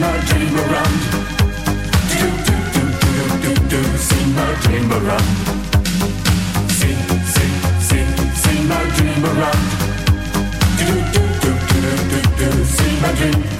sing my dream around. Do do do do do do my dream around. Sing sing sing my dream around. Do do do do do do my dream.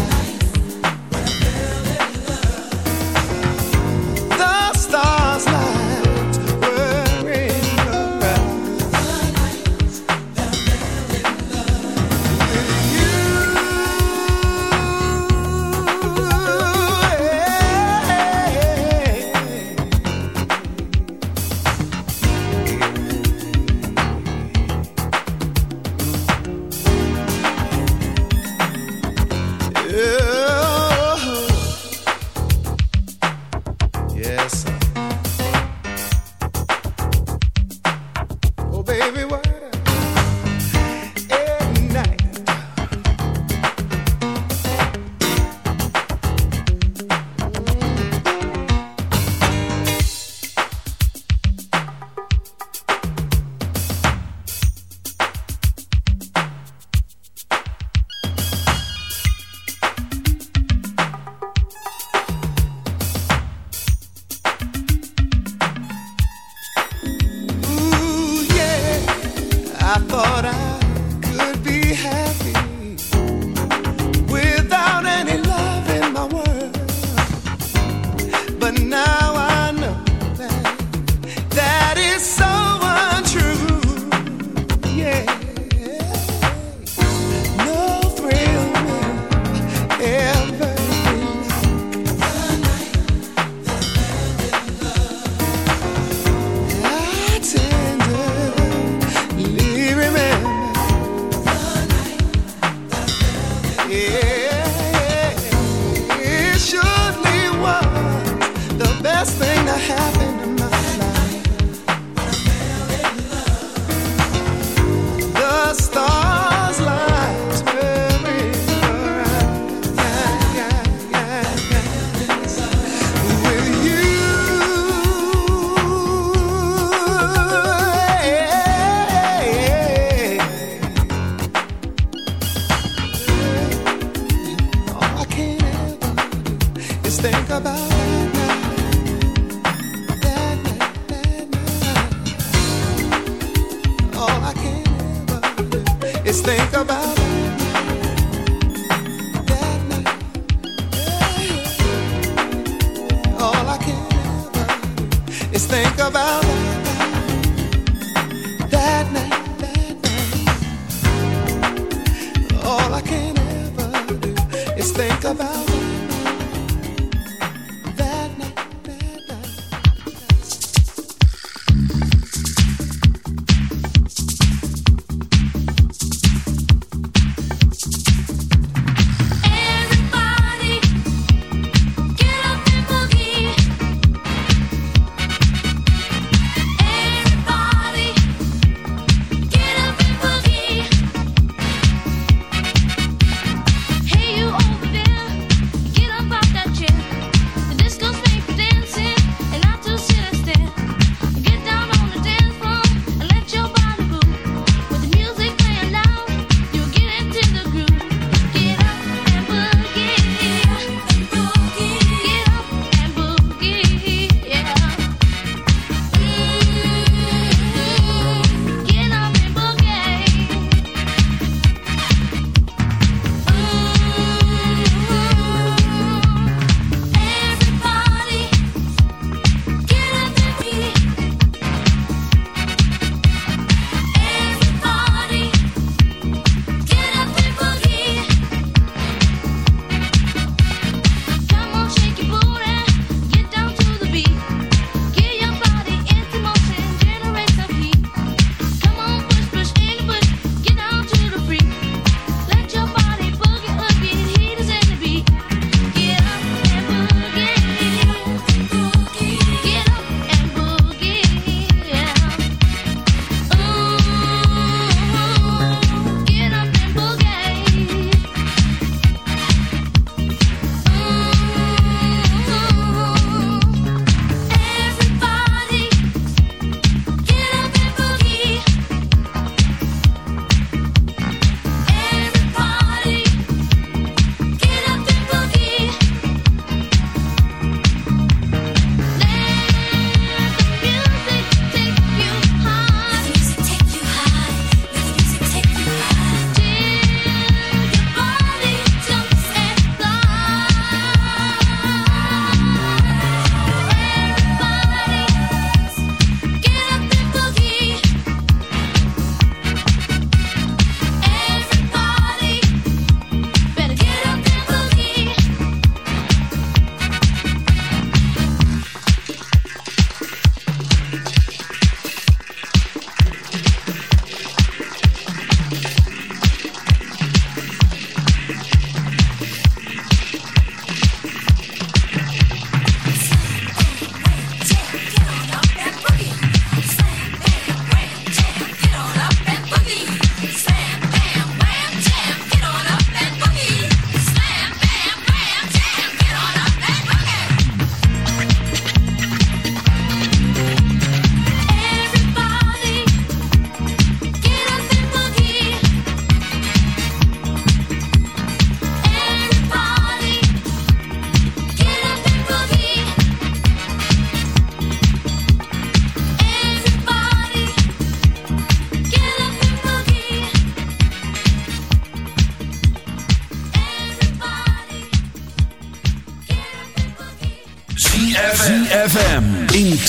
the night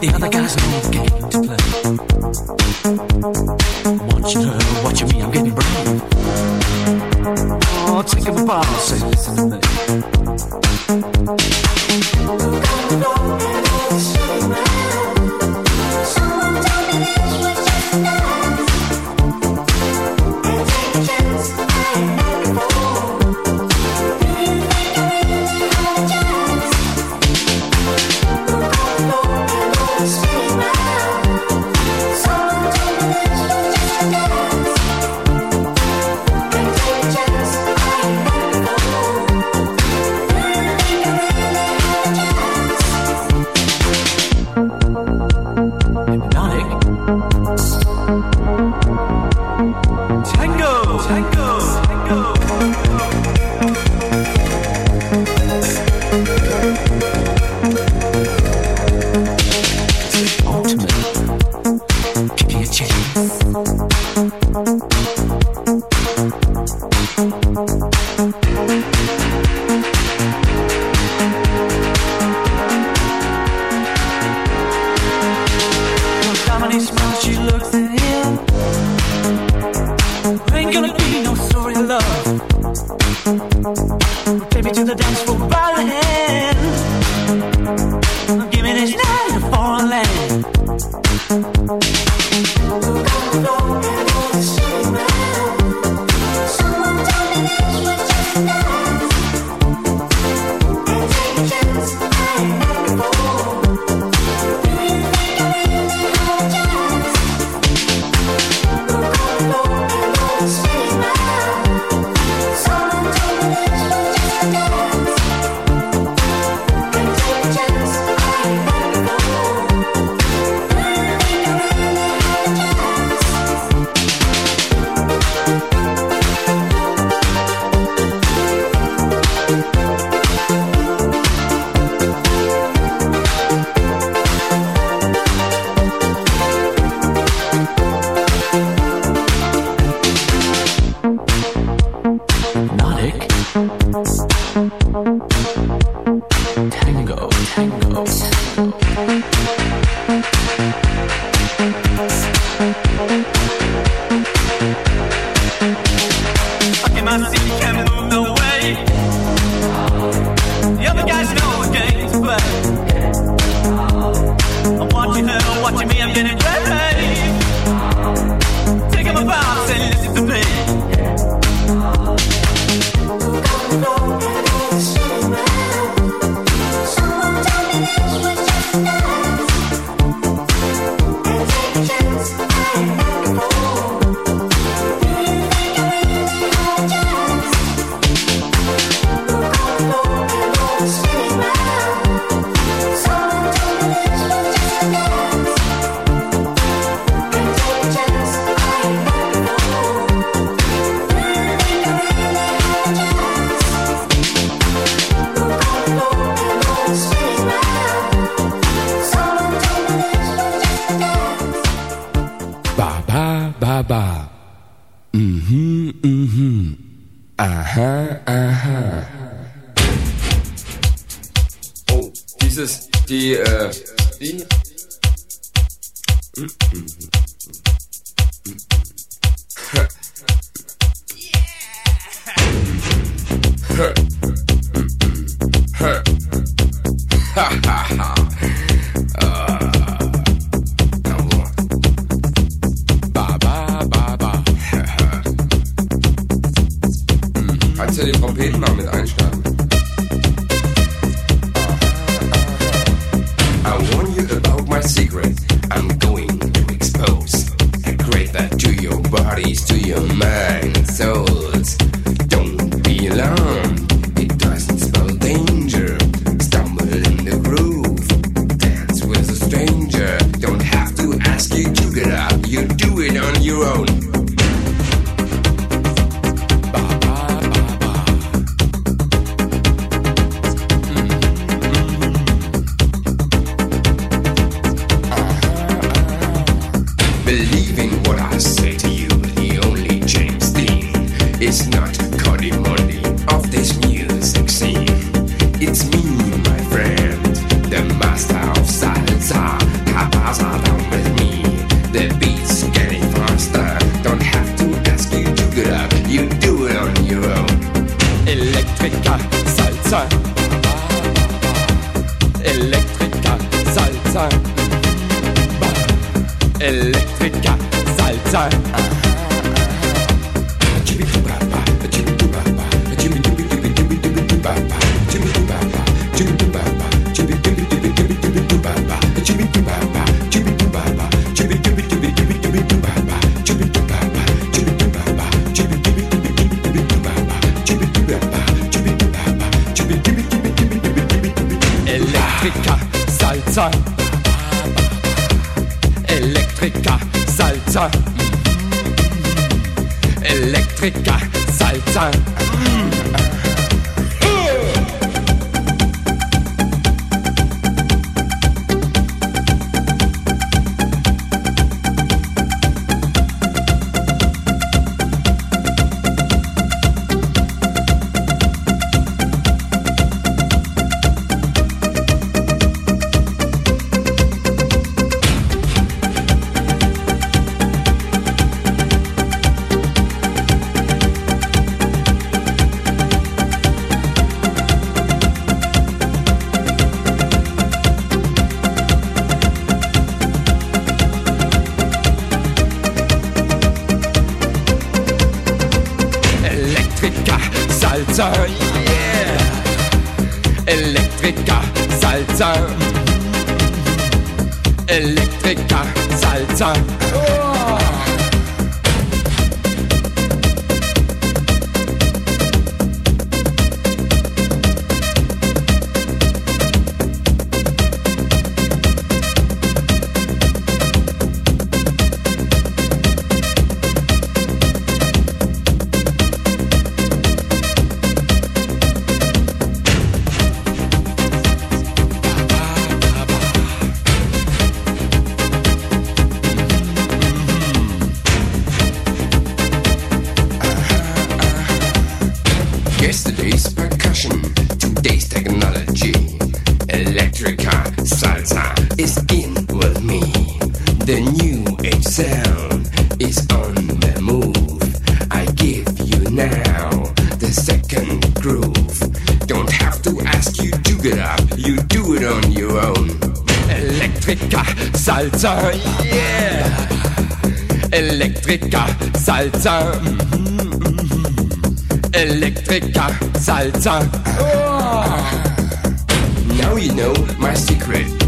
the other guy's no game to play. Want you to watch me, I'm getting brave. Oh, take him apart, say, listen to me. Mm-hmm. Salsa. ELECTRICA Salsa. Mm. ELECTRICA time. is in with me. The new age sound is on the move. I give you now the second groove. Don't have to ask you to get up, you do it on your own. Electrica salsa, yeah. Electrica salsa, mm-hmm. Electrica salsa. Oh. Now you know my secret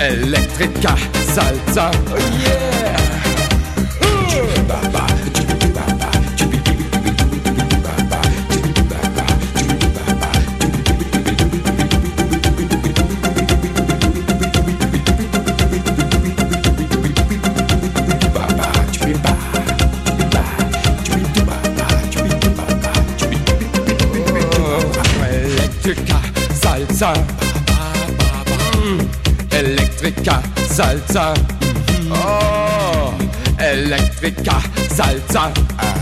Electrica Salsa. Oh yeah! Baba. Salzer. Oh, Elektriker, Salzer. Ah.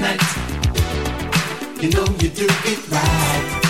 tonight. You know you do it right.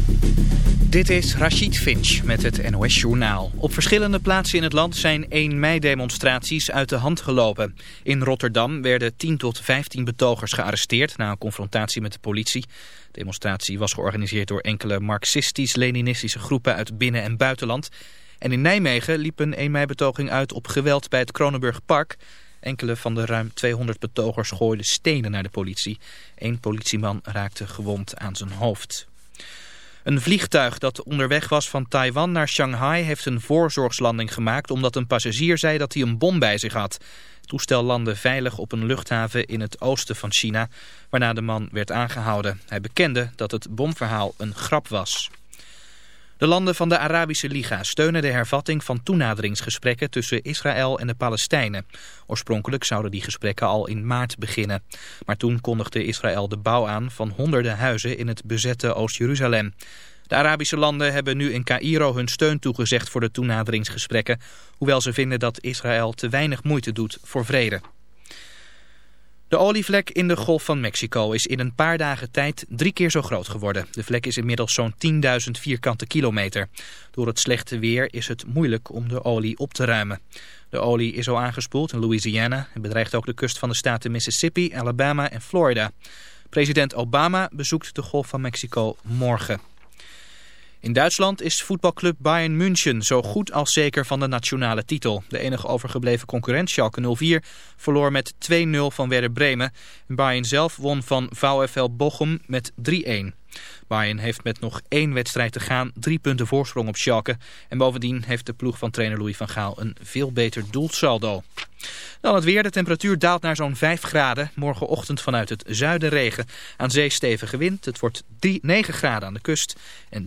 Dit is Rachid Finch met het NOS Journaal. Op verschillende plaatsen in het land zijn 1 mei-demonstraties uit de hand gelopen. In Rotterdam werden 10 tot 15 betogers gearresteerd na een confrontatie met de politie. De demonstratie was georganiseerd door enkele marxistisch-leninistische groepen uit binnen- en buitenland. En in Nijmegen liep een 1 mei-betoging uit op geweld bij het Kronenburg Park. Enkele van de ruim 200 betogers gooiden stenen naar de politie. Eén politieman raakte gewond aan zijn hoofd. Een vliegtuig dat onderweg was van Taiwan naar Shanghai heeft een voorzorgslanding gemaakt omdat een passagier zei dat hij een bom bij zich had. Het toestel landde veilig op een luchthaven in het oosten van China, waarna de man werd aangehouden. Hij bekende dat het bomverhaal een grap was. De landen van de Arabische Liga steunen de hervatting van toenaderingsgesprekken tussen Israël en de Palestijnen. Oorspronkelijk zouden die gesprekken al in maart beginnen. Maar toen kondigde Israël de bouw aan van honderden huizen in het bezette Oost-Jeruzalem. De Arabische landen hebben nu in Cairo hun steun toegezegd voor de toenaderingsgesprekken, hoewel ze vinden dat Israël te weinig moeite doet voor vrede. De olievlek in de Golf van Mexico is in een paar dagen tijd drie keer zo groot geworden. De vlek is inmiddels zo'n 10.000 vierkante kilometer. Door het slechte weer is het moeilijk om de olie op te ruimen. De olie is al aangespoeld in Louisiana en bedreigt ook de kust van de staten Mississippi, Alabama en Florida. President Obama bezoekt de Golf van Mexico morgen. In Duitsland is voetbalclub Bayern München zo goed als zeker van de nationale titel. De enige overgebleven concurrent Schalke 04 verloor met 2-0 van Werder Bremen. Bayern zelf won van VfL Bochum met 3-1. Bayern heeft met nog één wedstrijd te gaan drie punten voorsprong op Schalke. En bovendien heeft de ploeg van trainer Louis van Gaal een veel beter doelsaldo. Dan het weer. De temperatuur daalt naar zo'n 5 graden. Morgenochtend vanuit het zuiden regen. Aan zee stevige wind. Het wordt 3, 9 graden aan de kust en